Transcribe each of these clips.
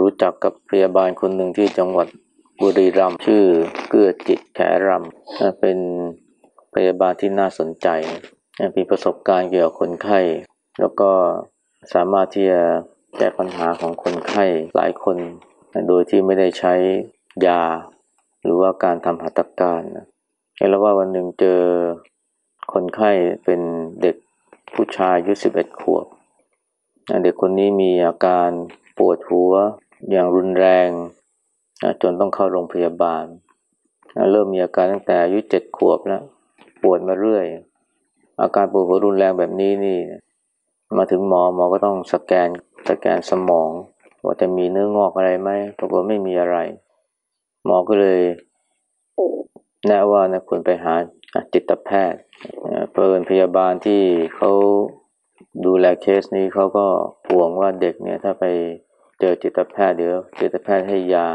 รู้จักกับพยาบาลคนหนึ่งที่จังหวัดบุรีรัมย์ชื่อเกื้อจิตแขรำเป็นพยาบาลที่น่าสนใจมีประสบการณ์เกี่ยวกับคนไข้ แล้วก็สามารถที่จะแก้ปัญหาของคนไข้หลายคน โดยที่ไม่ได้ใช้ยา หรือว่าการทำหัตถการแล้วว่าวันหนึ่งเจอคนไข้เป็นเด็กผู้ชายอายุสิบเอ็ดขวบ เด็กคนนี้มีอาการปวดหัวอย่างรุนแรงจนต้องเข้าโรงพยาบาล เริ่มมีอาการตั้งแต่อายุเจ็ดขวบแล้วปวดมาเรื่อย อาการปวดหัวรุนแรงแบบนี้นี่ มาถึงหมอหมอก็ต้องสแกนสแกนสมอง ว่าจะมีเนื้องอกอะไรไหมปรากฏไม่มีอะไร หมอก็เลยแนะว่านะควรไปหาจิตแพทย์เปินพยาบาลที่เขา ดูแลเคสนี้เขาก็ห่วงว่าเด็กเนี่ยถ้าไปเจอจิตแพทย์เดี๋ยวจิตแพทย์ให้ยา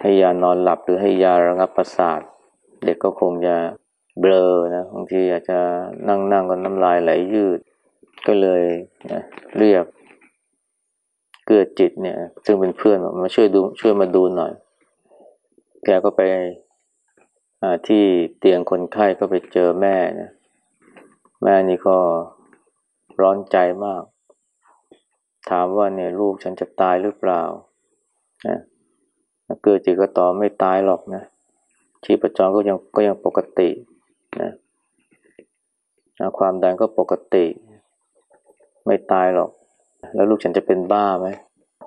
ให้ยานอนหลับหรือให้ยาระงับประสาท เด็กก็คงจะเบลอนะบางทีอาจจะนั่งนั่งก็น้ำลายไหลยืด ก็เลยเรียกเกือจิตเนี่ย ซึ่งเป็นเพื่อนมาช่วยดูช่วยมาดูหน่อย แกก็ไปที่เตียงคนไข้ก็ไปเจอแม่นะแม่นี่ก็ ร้อนใจมาก ถามว่าเนี่ยลูกฉันจะตายหรือเปล่านะเกิดจิตก็ตอบไม่ตายหรอกนะชีพจรก็ยังก็ยังปกตินะความดันก็ปกติ ไม่ตายหรอก แล้วลูกฉันจะเป็นบ้าไหม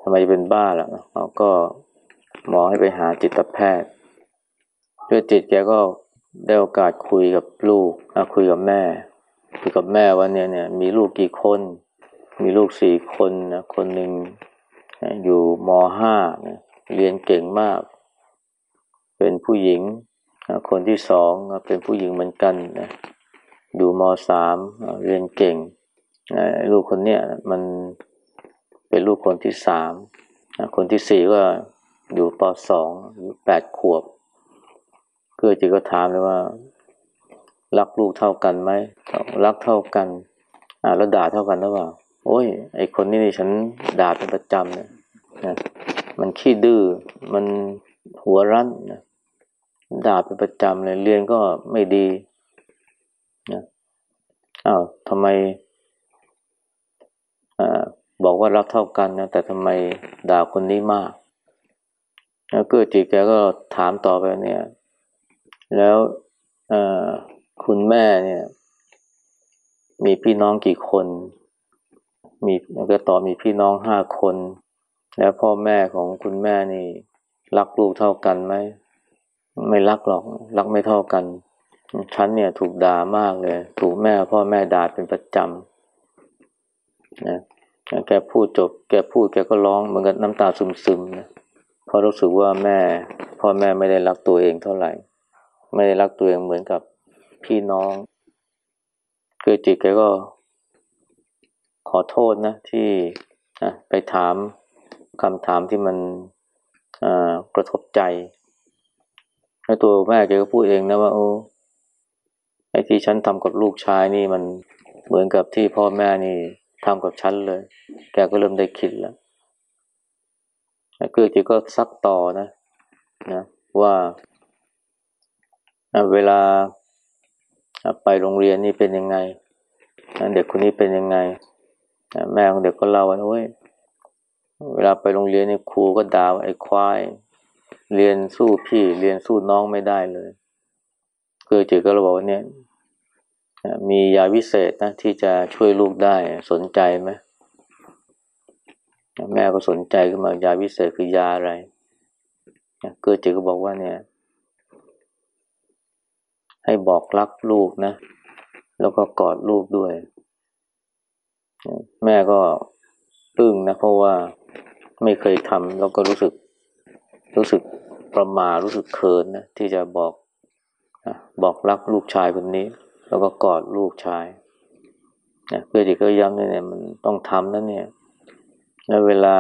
ทำไมจะเป็นบ้าล่ะเขาก็หมอให้ไปหาจิตแพทย์เพื่อจิตแกก็ได้โอกาสคุยกับลูกคุยกับแม่ คุยกับแม่ว่าเนี่ยเนี่ยมีลูกกี่คน มีลูกสี่คนนะคนหนึ่งอยู่มห้าเรียนเก่งมาก เป็นผู้หญิง คนที่สองเป็นผู้หญิงเหมือนกันนะอยู่มสามเรียนเก่ง ลูกคนเนี้ยมันเป็นลูกคนที่สามคนที่สี่ก็อยู่ปสองอยู่แปดขวบ เพื่อจิก็ถามเลยว่า รักลูกเท่ากันไหมรักเท่ากัน อ่าแล้วด่าเท่ากันหรือเปล่าโอ้ย ไอคนนี้นี่ฉันด่าเป็นประจำเนี่ยนะมันขี้ดื้อมันหัวรั้นนะด่าเป็นประจำเลยเรียนก็ไม่ดีนะอ้าวทำไมอ่าบอกว่ารักเท่ากันนะแต่ทำไมด่าคนนี้มากแล้วก็จีแกก็ถามต่อไปเนี่ย แล้ว คุณแม่เนี่ย มีพี่น้องกี่คน มีก็ตอบมีพี่น้องห้าคน แล้วพ่อแม่ของคุณแม่นี่ รักลูกเท่ากันไหมไม่รักหรอก รักไม่เท่ากันฉันเนี่ยถูกด่ามากเลย ถูกแม่พ่อแม่ด่าเป็นประจำนะแกพูดจบ แกพูดแกก็ร้องเหมือนกับน้ำตาซึมๆนะเพราะรู้สึกว่าแม่ พ่อแม่ไม่ได้รักตัวเองเท่าไหร่ ไม่ได้รักตัวเองเหมือนกับ พี่น้อง คือจิตแกก็ขอโทษนะ ที่ไปถามคำถามที่มันกระทบใจแล้วตัวแม่แกก็พูดเองนะว่าโอ้ไอ้ที่ฉันทำกับลูกชายนี่มันเหมือนกับที่พ่อแม่นี่ทำกับฉันเลย แกก็เริ่มได้คิดแล้วคือจิตก็ซักต่อนะนะว่าเวลา ไปโรงเรียนนี่เป็นยังไงเด็กคนนี้เป็นยังไงแม่ของเด็กก็เล่าว่าโอ้ยเวลาไปโรงเรียนนี่ครูก็ด่าไอ้ควาย เรียนสู้พี่เรียนสู้น้องไม่ได้เลยคือจิก็เราบอกว่าเนี่ยมียาวิเศษนะที่จะช่วยลูกได้สนใจไหมแม่ก็สนใจขึ้นมายาวิเศษคือยาอะไรเกิดจิก็บอกว่าเนี่ย ให้บอกรักลูกนะ แล้วก็กอดลูกด้วย แม่ก็ตึงนะ เพราะว่าไม่เคยทำแล้วก็รู้สึก รู้สึกประมารู้สึกเขินนะ ที่จะบอกบอกรักลูกชายคนนี้ แล้วก็กอดลูกชายนะเพื่อที่เขาย้ำเนี่ยมันต้องทำนะเนี่ยแล้วเวลา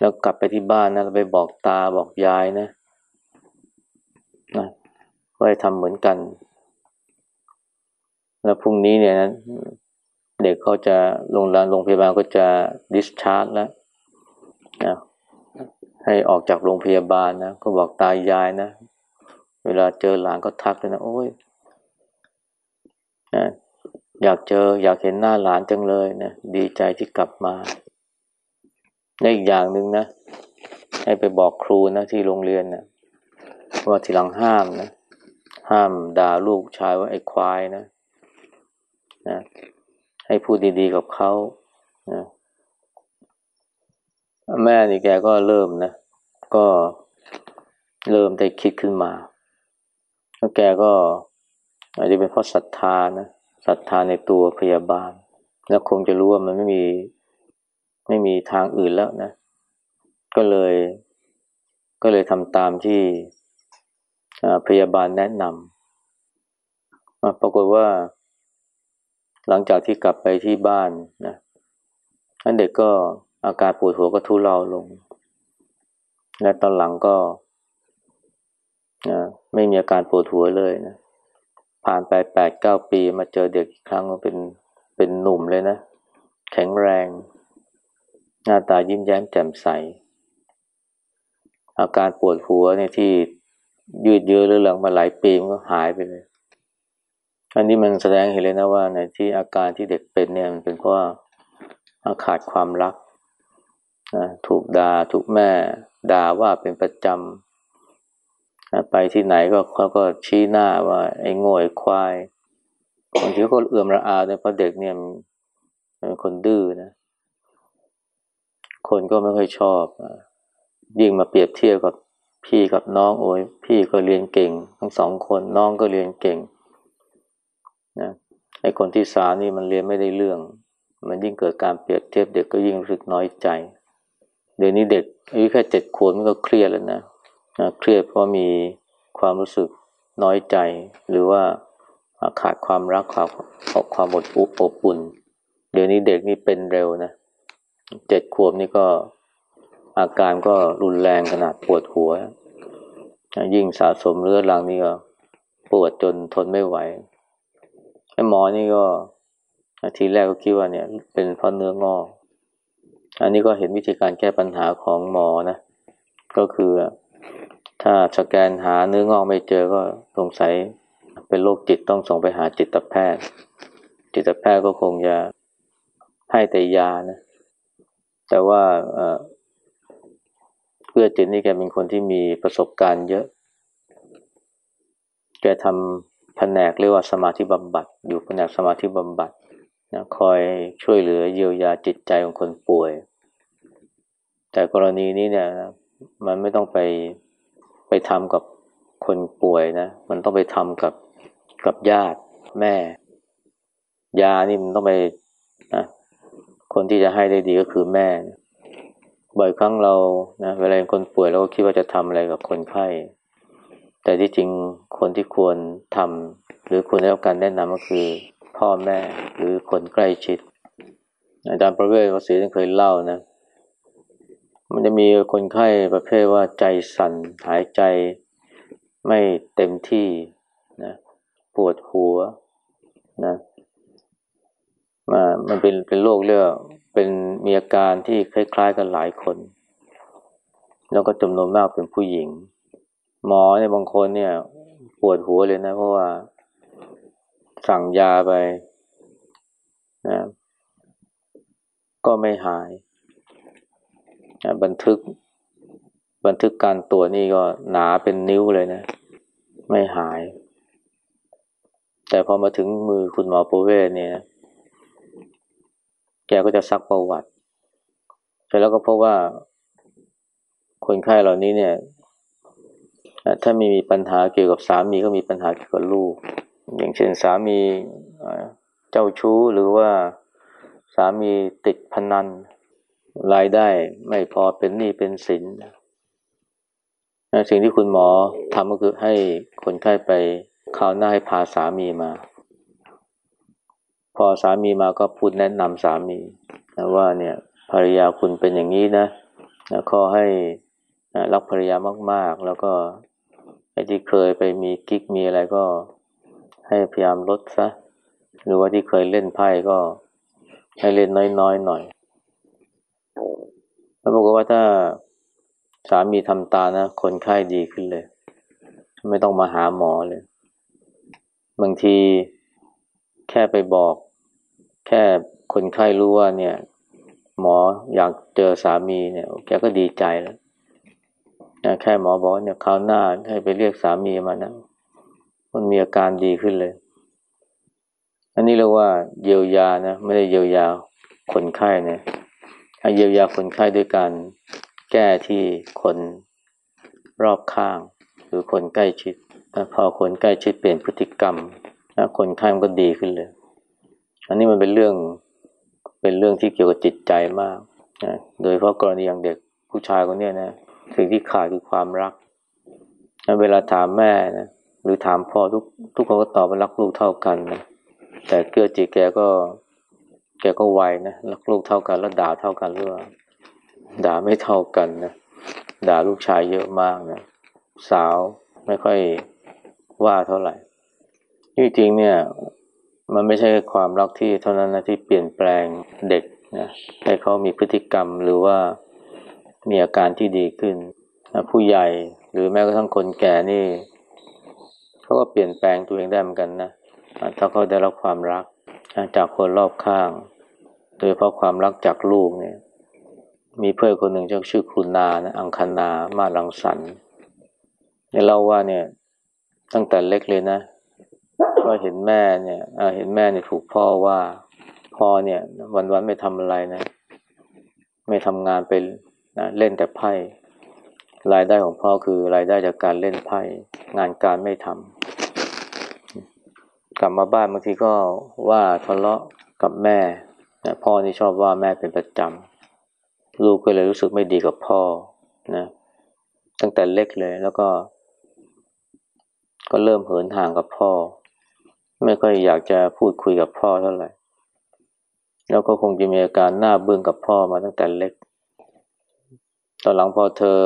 แล้วกลับไปที่บ้านนะไปบอกตาบอกยายนะ นะก็ให้ทำเหมือนกัน แล้วพรุ่งนี้เนี่ยนะเด็กเขาจะโรงพยาบาลโรงพยาบาลก็จะดิสชาร์จแล้วนะให้ออกจากโรงพยาบาลนะก็บอกตายยายนะ เวลาเจอหลานก็ทักเลยนะ โอ้ยนะอยากเจออยากเห็นหน้าหลานจังเลยนะดีใจที่กลับมาในอีกอย่างหนึ่งนะ ให้ไปบอกครูนะที่โรงเรียนนะ ว่าทีหลังห้ามนะ ห้ามด่าลูกชายว่าไอ้ควายนะนะให้พูดดีๆกับเขานะแม่นี่แกก็เริ่มนะ ก็เริ่มได้คิดขึ้นมา แล้วแกก็อาจจะเป็นเพราะศรัทธานะศรัทธาในตัวพยาบาล แล้วคงจะรู้ว่ามันไม่มีไม่มีทางอื่นแล้วนะ ก็เลย ก็เลยทำตามที่ พยาบาลแนะนำปรากฏว่า หลังจากที่กลับไปที่บ้านนะนันเด็กก็อาการปวดหัวก็ทุเลาลง และตอนหลังก็นะไม่มีอาการปวดหัวเลยนะ ผ่านไปแปดเก้าปีมาเจอเด็กอีกครั้งเป็นเป็นหนุ่มเลยนะ แข็งแรง หน้าตายิ้มแย้มแจ่มใส อาการปวดหัวเนี่ยที่ ยืดเยื้อเรื่องมาหลายปีมันก็หายไปเลย อันนี้มันแสดงเห็นเลยนะว่าในที่อาการที่เด็กเป็นเนี่ยมันเป็นเพราะว่าขาดความรักนะถูกดา่าถูกแม่ด่าว่าเป็นประจำนะไปที่ไหนก็เขาก็ชี้หน้าว่า ไอ้โง่ไอ้ควายบางทีก็เอื่อมระอาเนี่ยเพราะเด็กเนี่ยเป็นคนดื้อนะ คนก็ไม่ค่อยชอบ ยิ่งมาเปรียบเทียบกับ พี่กับน้องโอ้ยพี่ก็เรียนเก่ง ทั้งสองคนน้องก็เรียนเก่งนะไอคนที่สามนี่มันเรียนไม่ได้เรื่อง มันยิ่งเกิดการเปรียบเทียบเด็กก็ยิ่งรู้สึกน้อยใจ เดี๋ยวนี้เด็กอายุแค่เจ็ดขวบมันก็เครียดแล้วนะนะเครียดเพราะมีความรู้สึกน้อยใจ หรือว่าขาดความรักความความอดอุอบอุ่น เดี๋ยวนี้เด็กนี่เป็นเร็วนะเจ็ดขวบนี่ก็ อาการก็รุนแรงขนาดปวดหัว ยิ่งสะสมเลือดรังนี่ก็ปวดจนทนไม่ไหวไอ้หมอนี่ก็ทีแรกก็คิดว่าเนี่ย เป็นเพราะเนื้องอก อันนี้ก็เห็นวิธีการแก้ปัญหาของหมอนะ ก็คือถ้าสแกนหาเนื้องอกไม่เจอก็สงสัยเป็นโรคจิตต้องส่งไปหาจิตแพทย์ จิตแพทย์ก็คงจะให้แต่ยานะ แต่ว่า เพื่อจิตนี่แกเป็นคนที่มีประสบการณ์เยอะ แกทำแผนกเรียกว่าสมาธิบำบัด อยู่แผนกสมาธิบำบัดนะคอยช่วยเหลือเยียวยาจิตใจของคนป่วย แต่กรณีนี้เนี่ยมันไม่ต้องไปไปทำกับคนป่วยนะ มันต้องไปทำกับกับญาติแม่ ยานี่มันต้องไปนะคนที่จะให้ได้ดีก็คือแม่นะ บ่อยครั้งเรานะเวลาเป็นคนป่วยเราก็คิดว่าจะทำอะไรกับคนไข้ แต่ที่จริงคนที่ควรทำหรือควรได้รับการแนะนำก็คือ พ่อแม่หรือคนใกล้ชิด อาจารย์ประเวศวสีท่านเคยเล่านะ มันจะมีคนไข้ประเภทว่าใจสั่นหายใจไม่เต็มที่นะปวดหัวนะมามันเป็นเป็นโรคเรียก เป็นมีอาการที่คล้าย ๆ กันหลายคน แล้วก็จำนวนมากเป็นผู้หญิง หมอเนี่ยบางคนเนี่ย ปวดหัวเลยนะ เพราะว่า สั่งยาไปนะก็ไม่หายนะบันทึก บันทึกการตรวจนี่ก็หนาเป็นนิ้วเลยนะ ไม่หาย แต่พอมาถึงมือคุณหมอโปเวศเนี่ย กก็จะซักประวัติเสร็จแล้วก็เพบว่าคนไข้เหล่านี้เนี่ย ถ้ามีมีปัญหาเกี่ยวกับสามีก็มีปัญหาเกี่ยวกับลูก อย่างเช่นสามีเจ้าชู้หรือว่าสามีติดพนันรายได้ไม่พอเป็นหนี้เป็นสินสิ่งที่คุณหมอทำก็คือให้คนไข้ไปข่าวหน้าให้พาสามีมา พอสามีมาก็พูดแนะนำสามีนะว่าเนี่ยภรรยาคุณเป็นอย่างนี้นะนะขอให้นะรักภรรยามากๆ แล้วก็ไอ้ที่เคยไปมีกิ๊กมีอะไรก็ให้พยายามลดซะ หรือว่าที่เคยเล่นไพ่ก็ให้เล่นน้อยๆหน่อยแล้วบอกว่าถ้าสามีทำตานะคนไข้ดีขึ้นเลย ไม่ต้องมาหาหมอเลย บางที แค่ไปบอก แค่คนไข้รู้ว่าเนี่ย หมออยากเจอสามีเนี่ย แกก็ดีใจแล้วแค่หมอบอกเนี่ยคราวหน้าให้ไปเรียกสามีมานะ มันมีอาการดีขึ้นเลย อันนี้เรียกว่าเยียวยานะไม่ได้เยียวยาคนไข้เนี่ยเยียวยาคนไข้ด้วยการแก้ที่คนรอบข้าง หรือคนใกล้ชิดพอคนใกล้ชิดเปลี่ยนพฤติกรรม คนไข้มันก็ดีขึ้นเลย อันนี้มันเป็นเรื่องเป็นเรื่องที่เกี่ยวกับจิตใจมากนะโดยเพราะกรณีอย่างเด็กผู้ชายคนนี้นะสิ่งที่ขาดคือความรักเวลาถามแม่นะหรือถามพ่อทุกทุกคนก็ตอบว่ารักลูกเท่ากันนะแต่เกื้อจิตแกก็แกก็ไวนะรักลูกเท่ากันแล้วด่าเท่ากันหรือว่าด่าไม่เท่ากันนะด่าลูกชายเยอะมากนะสาวไม่ค่อยว่าเท่าไหร่ ที่จริงเนี่ย มันไม่ใช่ความรักที่เท่านั้นนะที่เปลี่ยนแปลงเด็กนะให้เขามีพฤติกรรมหรือว่ามีอาการที่ดีขึ้นนะผู้ใหญ่หรือแม้กระทั่งคนแก่นี่เขาก็เปลี่ยนแปลงตัวเองได้เหมือนกันนะถ้าเขาได้รับความรักจากคนรอบข้าง โดยเพราะความรักจากลูกเนี่ย มีเพื่อนคนหนึ่งชื่อคุณนานะอังคณามาลังสรรเนี่ยเล่าว่าเนี่ย ตั้งแต่เล็กเลยนะ ก็เห็นแม่เนี่ยเห็นแม่เนี่ยถูกพ่อว่าพ่อเนี่ย วันๆไม่ทำอะไรนะ ไม่ทำงานไปนะเล่นแต่ไพ่รายได้ของพ่อคือรายได้จากการเล่นไพ่งานการไม่ทำกลับมาบ้านบางทีก็ว่าทะเลาะกับแม่นะพ่อนี่ชอบว่าแม่เป็นประจำลูกก็เลยรู้สึกไม่ดีกับพ่อนะตั้งแต่เล็กเลยแล้วก็ ก็เริ่มเหินห่างกับพ่อ ไม่ค่อยอยากจะพูดคุยกับพ่อเท่าไหร่ แล้วก็คงจะมีอาการหน้าบึ้งกับพ่อมาตั้งแต่เล็ก ตอนหลังพอเธอ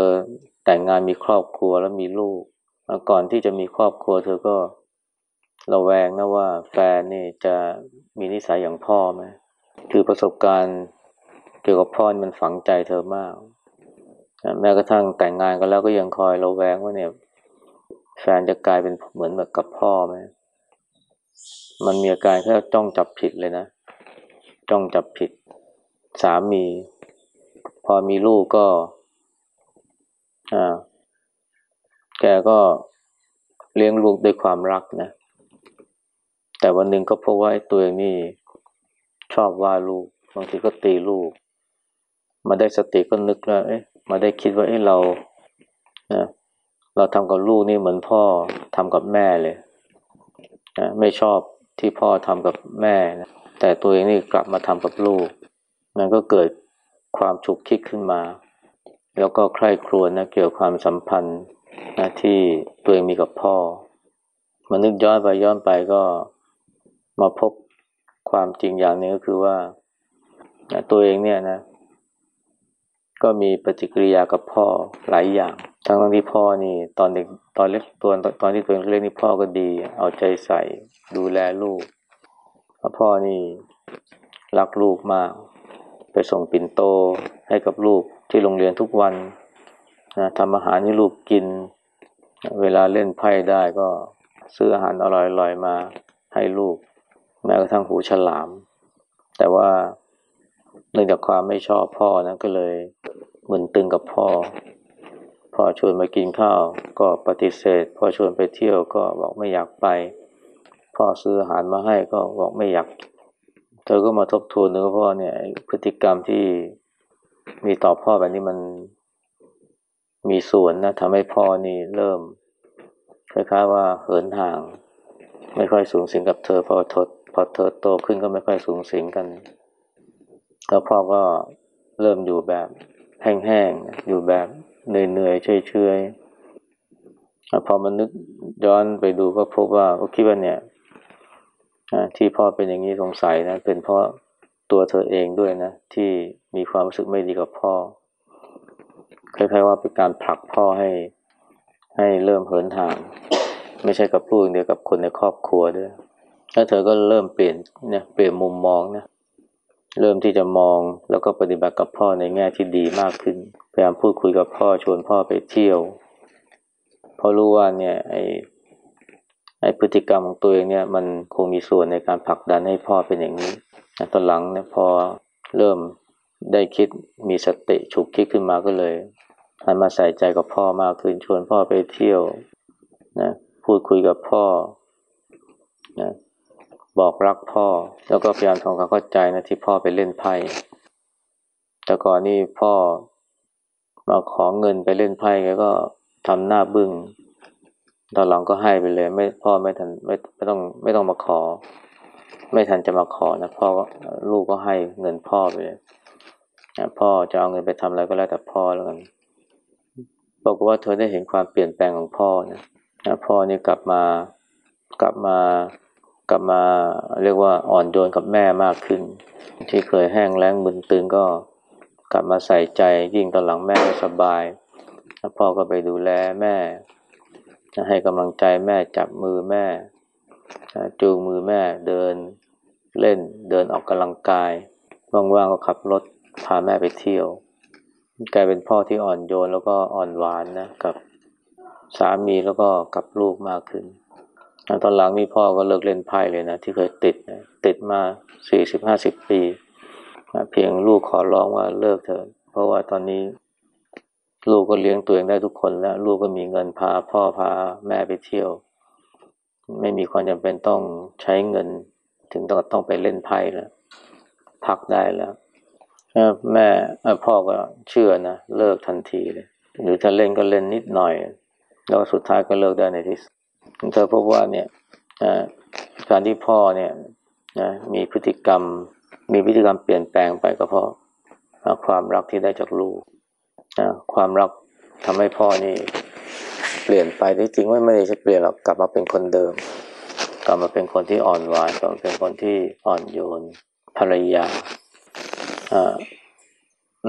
แต่งงานมีครอบครัวแล้วมีลูก ก่อนที่จะมีครอบครัว เธอก็ระแวงนะว่าแฟนนี่จะมีนิสัยอย่างพ่อไหมคือประสบการณ์เกี่ยวกับพ่อมันฝังใจเธอมาก แม้กระทั่งแต่งงานกันแล้วก็ยังคอยระแวงว่าเนี่ย แฟนจะกลายเป็นเหมือนแบบกับพ่อไหม มันมีอาการแค่จ้องจับผิดเลยนะ จ้องจับผิด สามี พอมีลูกก็ อ่า แกก็เลี้ยงลูกด้วยความรักนะ แต่วันหนึ่งก็พบว่าตัวเองนี่ชอบว่าลูก บางทีก็ตีลูก มาได้สติก็นึกว่าเอ๊ะ มาได้คิดว่าเอ๊ะเรานะเราทำกับลูกนี่เหมือนพ่อทำกับแม่เลย นะไม่ชอบที่พ่อทำกับแม่นะแต่ตัวเองนี่กลับมาทำกับลูก มันก็เกิดความฉุกคิดขึ้นมา แล้วก็ใคร่ครวญนะเกี่ยวความสัมพันธ์นะที่ตัวเองมีกับพ่อมานึกย้อนไปย้อนไปก็มาพบความจริงอย่างนึงก็คือว่านะตัวเองเนี่ยนะ ก็มีปฏิกิริยากับพ่อหลายอย่าง ทั้งที่พ่อนี่ตอนเด็กตอนเล็กตัวตอนที่ตัวเล็กนี่พ่อก็ดี เอาใจใส่ดูแลลูกพ่อนี่รักลูกมาก ไปส่งปิ่นโตให้กับลูกที่โรงเรียนทุกวันนะทำอาหารให้ลูกกิน เวลาเล่นไพ่ได้ก็ซื้ออาหารอร่อยๆมาให้ลูก แม้กระทั่งหูฉลาม แต่ว่า นื่องจากความไม่ชอบพ่อนะก็เลยมึนตึงกับพ่อ พ่อชวนมากินข้าวก็ปฏิเสธ พ่อชวนไปเที่ยวก็บอกไม่อยากไป พ่อซื้ออาหารมาให้ก็บอกไม่อยาก เธอก็มาทบทวนนึกว่าพ่อเนี่ยพฤติกรรมที่มีต่อพ่อแบบนี้มันมีส่วนนะทำให้พ่อนี่เริ่มคล้ายๆว่าเหินห่าง ไม่ค่อยสูงสิงกับเธอพอทดพอเธอโตขึ้นก็ไม่ค่อยสูงสิงกัน แล้วพ่อก็เริ่มอยู่แบบแห้งๆ อยู่แบบเหนื่อยๆเฉยๆพอมันนึกย้อนไปดูก็พบว่าก็คิดว่าเนี่ยที่พ่อเป็นอย่างนี้สงสัยนะ เป็นเพราะตัวเธอเองด้วยนะ ที่มีความรู้สึกไม่ดีกับพ่อคล้ายๆว่าเป็นการผลักพ่อให้ ให้เริ่มเหินห่าง ไม่ใช่กับลูกเดียวกับคนในครอบครัวด้วยแล้วเธอก็เริ่มเปลี่ยนเนี่ยเปลี่ยนมุมมองนะ เริ่มที่จะมองแล้วก็ปฏิบัติกับพ่อในแง่ที่ดีมากขึ้น พยายามพูดคุยกับพ่อชวนพ่อไปเที่ยวเพราะรู้ว่าเนี่ยไอ้ไอ้พฤติกรรมของตัวเองเนี่ยมันคงมีส่วนในการผลักดันให้พ่อเป็นอย่างนี้ตอนหลังเนี่ยพอเริ่มได้คิดมีสติฉุกคิดขึ้นมาก็เลยหันมาใส่ใจกับพ่อมากขึ้นชวนพ่อไปเที่ยวนะพูดคุยกับพ่อนะ บอกรักพ่อ แล้วก็พยายามทำความเข้าใจนะที่พ่อไปเล่นไพ่แต่ก่อนนี่พ่อมาขอเงินไปเล่นไพ่แกก็ทำหน้าบึง้งตอนหลังก็ให้ไปเลย ไม่พ่อไม่ทันไม่ไม่ต้องไม่ต้องมาขอ ไม่ทันจะมาขอนะพ่อลูกก็ให้เงินพ่อไปเลยพ่อจะเอาเงินไปทำอะไรก็แล้วแต่พ่อแล้วกันบอกว่าเธอได้เห็นความเปลี่ยนแปลงของพ่อนะพ่อนี่กลับมากลับมา กลับมาเรียกว่าอ่อนโยนกับแม่มากขึ้น ที่เคยแห้งแล้งมึนตึงก็กลับมาใส่ใจยิ่งตอนหลังแม่สบายพ่อก็ไปดูแลแม่ให้กำลังใจแม่จับมือแม่จูงมือแม่เดินเล่นเดินออกกำลังกาย ว่างๆก็ขับรถพาแม่ไปเที่ยว กลายเป็นพ่อที่อ่อนโยนแล้วก็อ่อนหวานนะกับสามีแล้วก็กับลูกมากขึ้น ตอนหลังนี่พ่อก็เลิกเล่นไพ่เลยนะ ที่เคยติดนะติดมาสี่สิบห้าสิบปี เพียงลูกขอร้องว่าเลิกเถอะเพราะว่าตอนนี้ ลูกก็เลี้ยงตัวเองได้ทุกคนแล้ว ลูกก็มีเงินพาพ่อพาแม่ไปเที่ยว ไม่มีความจำเป็นต้องใช้เงิน ถึงต้องต้องไปเล่นไพ่แล้วพักได้แล้วแม่พ่อก็เชื่อนะเลิกทันทีเลยหรือถ้าเล่นก็เล่นนิดหน่อย แล้วสุดท้ายก็เลิกได้ในที่สุด เธอพบว่าเนี่ยการที่พ่อเนี่ยนะมีพฤติกรรม มีพฤติกรรมเปลี่ยนแปลงไปก็เพราะความรักที่ได้จากลูกนะความรักทำให้พ่อนี่ เปลี่ยนไปที่จริงไม่ไม่ได้จะเปลี่ยนหรอกกลับมาเป็นคนเดิม กลับมาเป็นคนที่อ่อนหวานกลับมาเป็นคนที่อ่อนโยนภรรยา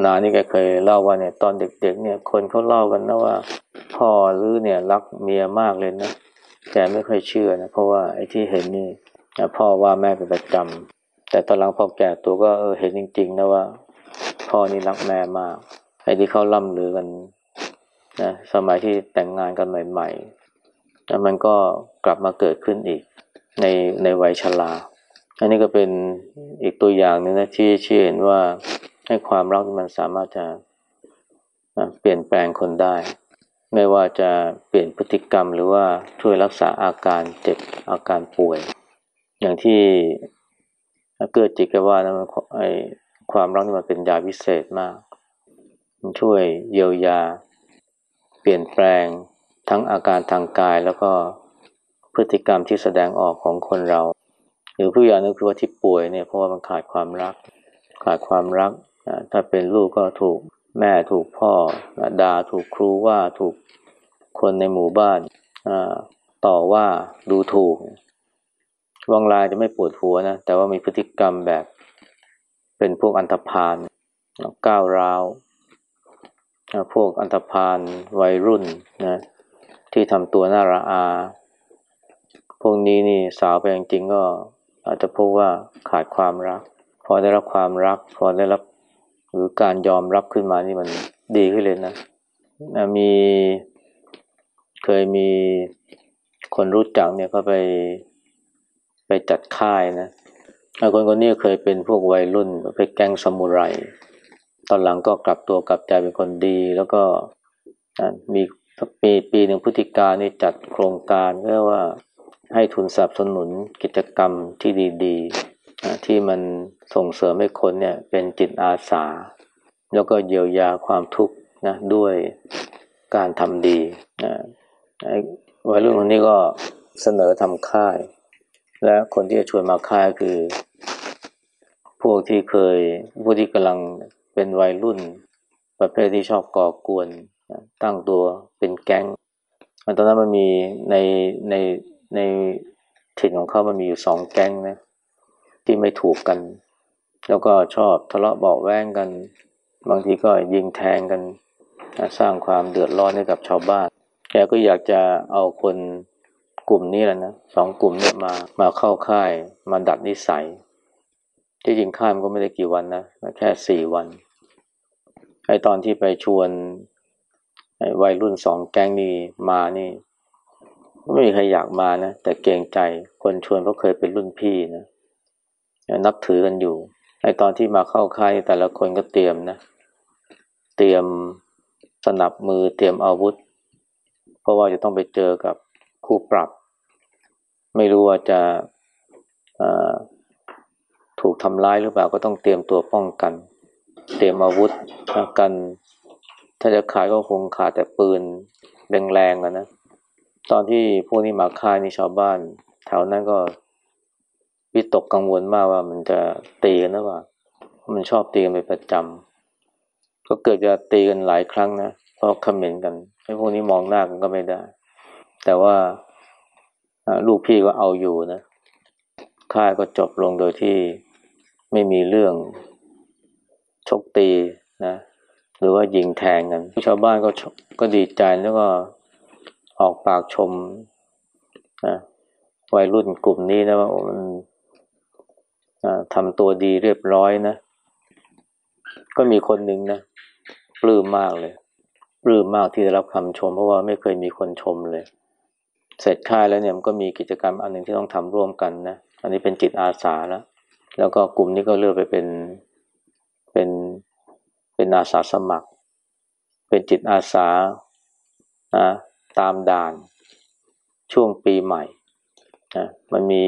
นานี่แกเคยเล่าว่าเนี่ยตอนเด็ก ๆ เนี่ย คนเขาเล่ากันนะว่า พ่อหรือเนี่ยรักเมียมากเลยนะ ไม่ค่อยเชื่อนะเพราะว่าไอ้ที่เห็นนี่พ่อว่าแม่เป็นประจำแต่ตอนหลังพอแก่ตัวก็เออเห็นจริง ๆ นะว่า พ่อนี่รักแม่มากไอ้ที่เขาล่ำลือกันนะสมัยที่แต่งงานกันใหม่ๆแล้วมันก็กลับมาเกิดขึ้นอีกในในวัยชราอันนี้ก็เป็นอีกตัวอย่างหนึ่งนะที่ชี้เห็นว่าให้ความรักมันสามารถจะเปลี่ยนแปลงคนได้ ไม่ว่าจะเปลี่ยนพฤติกรรมหรือว่าช่วยรักษาอาการเจ็บอาการป่วย อย่างที่เกิดจิตกว่านะมันไอความรักนี่มันเป็นยาวิเศษมาก มันช่วยเยียวยา เปลี่ยนแปลงทั้งอาการทางกายแล้วก็พฤติกรรมที่แสดงออกของคนเรา หรือผู้อย่างนึงคือว่าที่ป่วยเนี่ยเพราะว่ามันขาดความรัก ขาดความรัก ถ้าเป็นลูกก็ถูก แม่ถูกพ่อด่าถูกครูว่าถูกคนในหมู่บ้านต่อว่าดูถูกวังลายจะไม่ปวดหัวนะ แต่ว่ามีพฤติกรรมแบบ เป็นพวกอันธพาลก้าวร้าวพวกอันธพาลวัยรุ่นนะที่ทำตัวน่าระอา พวกนี้นี่สาวไปจริงๆก็อาจจะพบว่าขาดความรัก พอได้รับความรัก พอได้รับ รือการยอมรับขึ้นมานี่มันดีขึ้นเลยนะมีเคยมีคนรู้จักเนี่ยเขาไปไปจัดค่ายนะคนคนนี้เคยเป็นพวกวัยรุ่นไปแก๊งสมุไร ตอนหลังก็กลับตัวกลับใจเป็นคนดี แล้วก็มีปีปีหนึ่งพุทธิกานี่จัดโครงการเรียกว่าให้ทุนสนับสนุนกิจกรรมที่ดี ๆ ที่มัน ส่งเสริมให้คนเนี่ยเป็นจิตอาสา แล้วก็เยียวยาความทุกข์นะด้วยการทำดีนะวัยรุ่นคนนี้ก็เสนอทำค่าย และคนที่จะชวนมาค่ายคือ พวกที่เคยผู้ที่กำลังเป็นวัยรุ่น ประเภทที่ชอบก่อกวนตั้งตัวเป็นแก๊งตอนนั้นมันมีในในในถิ่นของเขามันมีอยู่สองแก๊งนะที่ไม่ถูกกัน แล้วก็ชอบทะเลาะเบาแวงกัน บางทีก็ยิงแทงกัน สร้างความเดือดร้อนให้กับชาวบ้าน แกก็อยากจะเอาคนกลุ่มนี้แหละนะสองกลุ่มเนี่ยมามาเข้าค่ายมาดัดนิสัย ที่จริงข้ายมันก็ไม่ได้กี่วันนะแค่สี่วันไอตอนที่ไปชวนวัยรุ่นสองแก๊งนี่มานี่ไม่มีใครอยากมานะแต่เกรงใจคนชวนเพราะเคยเป็นรุ่นพี่นะนับถือกันอยู่ ไอตอนที่มาเข้าค่ายแต่ละคนก็เตรียมนะ เตรียมสนับมือเตรียมอาวุธ เพราะว่าจะต้องไปเจอกับคู่ปรับ ไม่รู้ว่าจะถูกทำร้ายหรือเปล่าก็ต้องเตรียมตัวป้องกัน เตรียมอาวุธกัน ถ้าจะขายก็คงขาดแต่ปืนแรงๆนะ ตอนที่พวกนี้มาค่ายนี่ชาวบ้าน แถวนั้นก็ วิตกกังวลมากว่ามันจะตีกันนะว่ามันชอบตีกันเป็นประจำก็เกิดจะตีกันหลายครั้งนะเพราะคอมเมนต์กันให้พวกนี้มองหน้ากันก็ไม่ได้ แต่ว่าลูกพี่ก็เอาอยู่นะค่ายก็จบลงโดยที่ไม่มีเรื่องชกตีนะ หรือว่ายิงแทงกันชาวบ้านก็ก็ดีใจแล้วก็ออกปากชมนะวัยรุ่นกลุ่มนี้นะว่ามัน ทำตัวดีเรียบร้อยนะ ก็มีคนหนึ่งนะปลื้มมากเลยปลื้มมากที่ได้รับคำชม เพราะว่าไม่เคยมีคนชมเลย เสร็จค่ายแล้วเนี่ยมันก็มีกิจกรรมอันหนึ่งที่ต้องทำร่วมกันนะอันนี้เป็นจิตอาสาแล้วแล้วก็กลุ่มนี้ก็เลือกไปเป็นเป็นเป็นอาสาสมัคร เป็นจิตอาสานะตามด่านช่วงปีใหม่นะมันมี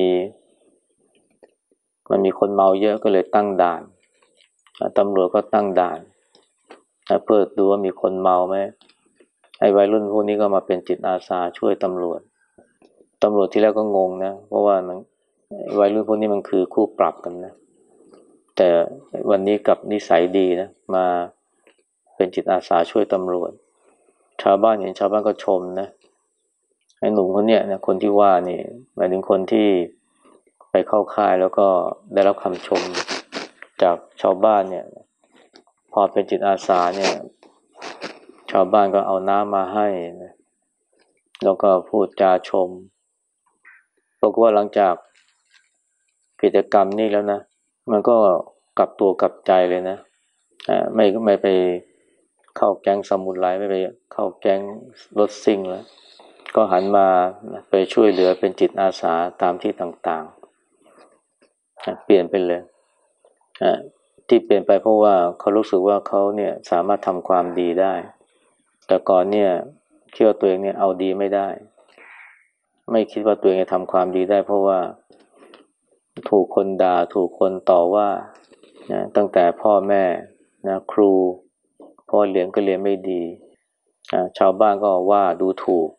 มันมีคนเมาเยอะก็เลยตั้งด่านตำรวจก็ตั้งด่านเพื่อดูว่ามีคนเมาไหมไอ้วัยรุ่นพวกนี้ก็มาเป็นจิตอาสาช่วยตำรวจตำรวจที่แรกก็งงนะ เพราะว่าวัยรุ่นพวกนี้มันคือคู่ปรับกันนะ แต่วันนี้กับนิสัยดีนะมาเป็นจิตอาสาช่วยตำรวจ ชาวบ้านเห็นชาวบ้านก็ชมนะไอ้หนุ่มคนเนี้ยนะคนที่ว่านี่หมายถึงคนที่ ไปเข้าค่ายแล้วก็ได้รับคำชมจากชาวบ้านเนี่ย พอเป็นจิตอาสาเนี่ย ชาวบ้านก็เอาน้ำมาให้นะแล้วก็พูดจาชมบอกว่าหลังจากกิจกรรมนี่แล้วนะ มันก็กลับตัวกลับใจเลยนะอ่าไม่ไม่ไปเข้าแก๊งสมุนไพรไม่ไปเข้าแก๊งรถซิ่งแล้ว ก็หันมาไปช่วยเหลือเป็นจิตอาสาตามที่ต่างๆ เปลี่ยนไปเลยที่เปลี่ยนไปเพราะว่าเขารู้สึกว่าเขาเนี่ยสามารถทำความดีได้ แต่ก่อนเนี่ยคิดว่าตัวเองเนี่ยเอาดีไม่ได้ ไม่คิดว่าตัวเองจะทำความดีได้ เพราะว่าถูกคนด่าถูกคนต่อว่านะตั้งแต่พ่อแม่นะครูพ่อเรียนก็เรียนไม่ดีชาวบ้านก็ว่าดูถูก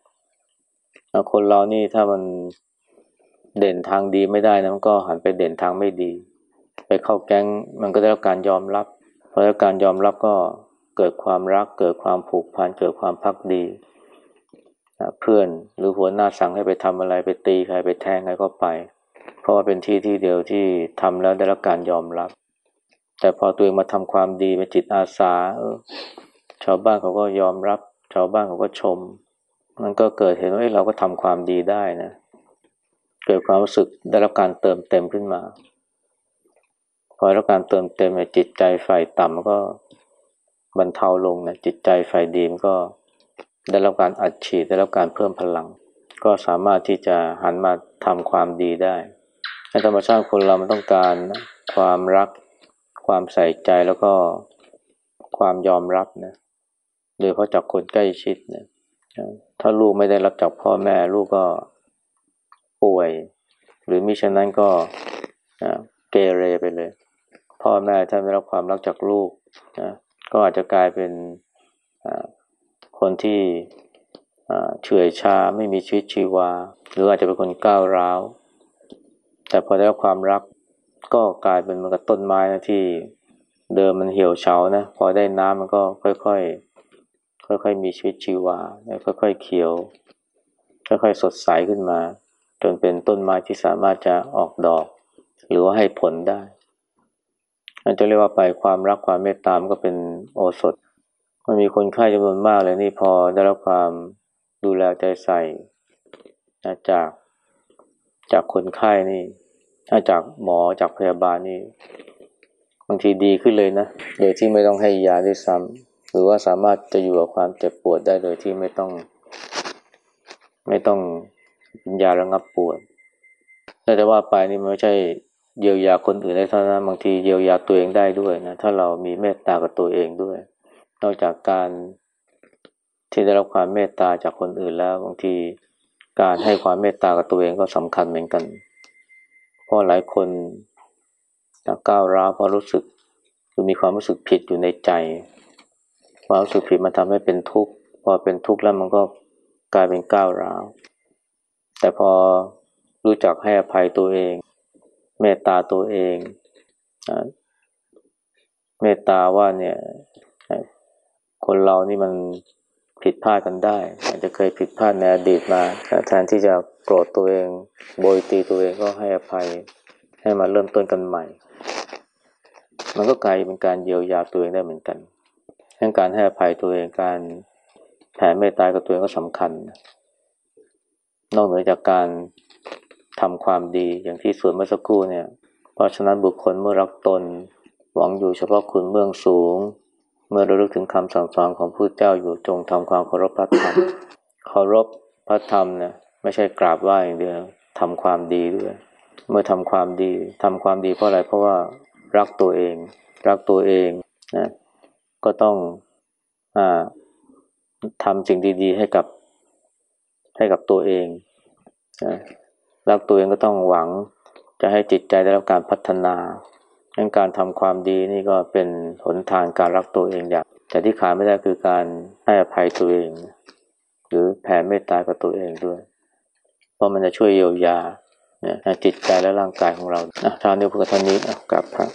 คนเรานี่ถ้ามัน เด่นทางดีไม่ได้นะมันก็หันไปเด่นทางไม่ดี ไปเข้าแก๊งมันก็ได้รับการยอมรับพอได้การยอมรับก็เกิดความรักเกิดความผูกพันเกิดความพักดีเพื่อนหรือหัวหน้าสั่งให้ไปทำอะไรไปตีใครไปแทงใครก็ไป เพราะว่าเป็นที่ที่เดียวที่ทำแล้วได้รับการยอมรับ แต่พอตัวเองมาทำความดีเป็นจิตอาสาชาวบ้านเขาก็ยอมรับ ชาวบ้านเขาก็ชม มันก็เกิดเห็นว่าเราก็ทำความดีได้นะ เกิดความรู้สึกได้รับการเติมเต็มขึ้นมา พอได้รับการเติมเต็มเนี่ยจิตใจฝ่ายต่ำก็บรรเทาลงนะจิตใจฝ่ายดีมก็ได้รับการอัดฉีดได้รับการเพิ่มพลัง ก็สามารถที่จะหันมาทำความดีได้ในธรรมชาติคนเรามันต้องการความรัก ความใส่ใจแล้วก็ความยอมรับนะโดยเพราะจากคนใกล้ชิดนี่ยถ้าลูกไม่ได้รับจากพ่อแม่ลูกก็ ป่วย หรือมิฉะนั้นก็เกเรไปเลย พ่อแม่ถ้าไม่รับความรักจากลูกนะก็อาจจะกลายเป็นคนที่เฉื่อยชาไม่มีชีวิตชีวา หรืออาจจะเป็นคนก้าวร้าว แต่พอได้รับความรักก็กลายเป็นเหมือนกับต้นไม้นะที่เดิมมันเหี่ยวเฉานะพอได้น้ำมันก็ค่อยๆค่อยๆมีชีวิตชีวาค่อยๆเขียว ค่อยๆสดใสขึ้นมา จนเป็นต้นไม้ที่สามารถจะออกดอก หรือว่าให้ผลได้อาจจะเรียกว่าไปความรักความเมตตามก็เป็นโอสถ มันมีคนไข้จำนวนมากเลยนี่พอได้รับความดูแลใจใส่จากจากคนไข้นี่ถ้าจากหมอจากพยาบาลนี่บางทีดีขึ้นเลยนะ โดยที่ไม่ต้องให้ยาด้วยซ้ำหรือว่าสามารถจะอยู่กับความเจ็บปวดได้โดยที่ไม่ต้อง ไม่ต้อง กินยาระงับปวดแต่ว่าไปนี่มันไม่ใช่เยียวยาคนอื่นได้เท่านั้นบางทีเยียวยาตัวเองได้ด้วยนะถ้าเรามีเมตตากับตัวเองด้วย นอกจากการที่ได้รับความเมตตาจากคนอื่นแล้วบางทีการให้ความเมตตากับตัวเองก็สำคัญเหมือนกัน เพราะหลายคนก้าวร้าวเพราะรู้สึกคือมีความรู้สึกผิดอยู่ในใจความรู้สึกผิดมันทำให้เป็นทุกข์พอเป็นทุกข์แล้วมันก็กลายเป็นก้าวร้าว แต่พอรู้จักให้อภัยตัวเอง เมตตาตัวเองเมตตาว่าเนี่ย คนเรานี่มันผิดพลาดกันได้ อาจจะเคยผิดพลาดในอดีตมาแทนที่จะโกรธตัวเอง โบยตีตัวเองก็ให้อภัยให้มาเริ่มต้นกันใหม่ มันก็กลายเป็นการเยียวยาตัวเองได้เหมือนกันการให้อภัยตัวเองการแผ่เมตตากับตัวเองก็สำคัญ นอกเหนือจากการทำความดีอย่างที่สวนเมื่อสักครู่เนี่ย เพราะฉะนั้นบุคคลเมื่อรักตน หวังอยู่เฉพาะคุณเบื้องสูง เมื่อระลึกถึงคำสั่งสอนของผู้เจ้าอยู่จงทำความเคารพพระธรรมเคารพพระธรรมนี่ยไม่ใช่กราบไหว้อย่างเดียวทำความดีด้วย เมื่อทำความดีทำความดีเพราะอะไรเพราะว่ารักตัวเอง รักตัวเองนะก็ต้องอ่าทำสิ่งดี ๆ ให้กับ ให้กับตัวเองนะรักตัวเองก็ต้องหวังจะให้จิตใจได้รับการพัฒนาดังการทำความดีนี่ก็เป็นหนทางการรักตัวเองอย่าง แต่ที่ขาดไม่ได้คือการให้อภัยตัวเอง หรือแผ่เมตตากับตัวเองด้วย เพราะมันจะช่วยเยียวยาเนี่ยจิตใจและร่างกายของเราอะทานเดียวกับท่านนี้กับพระ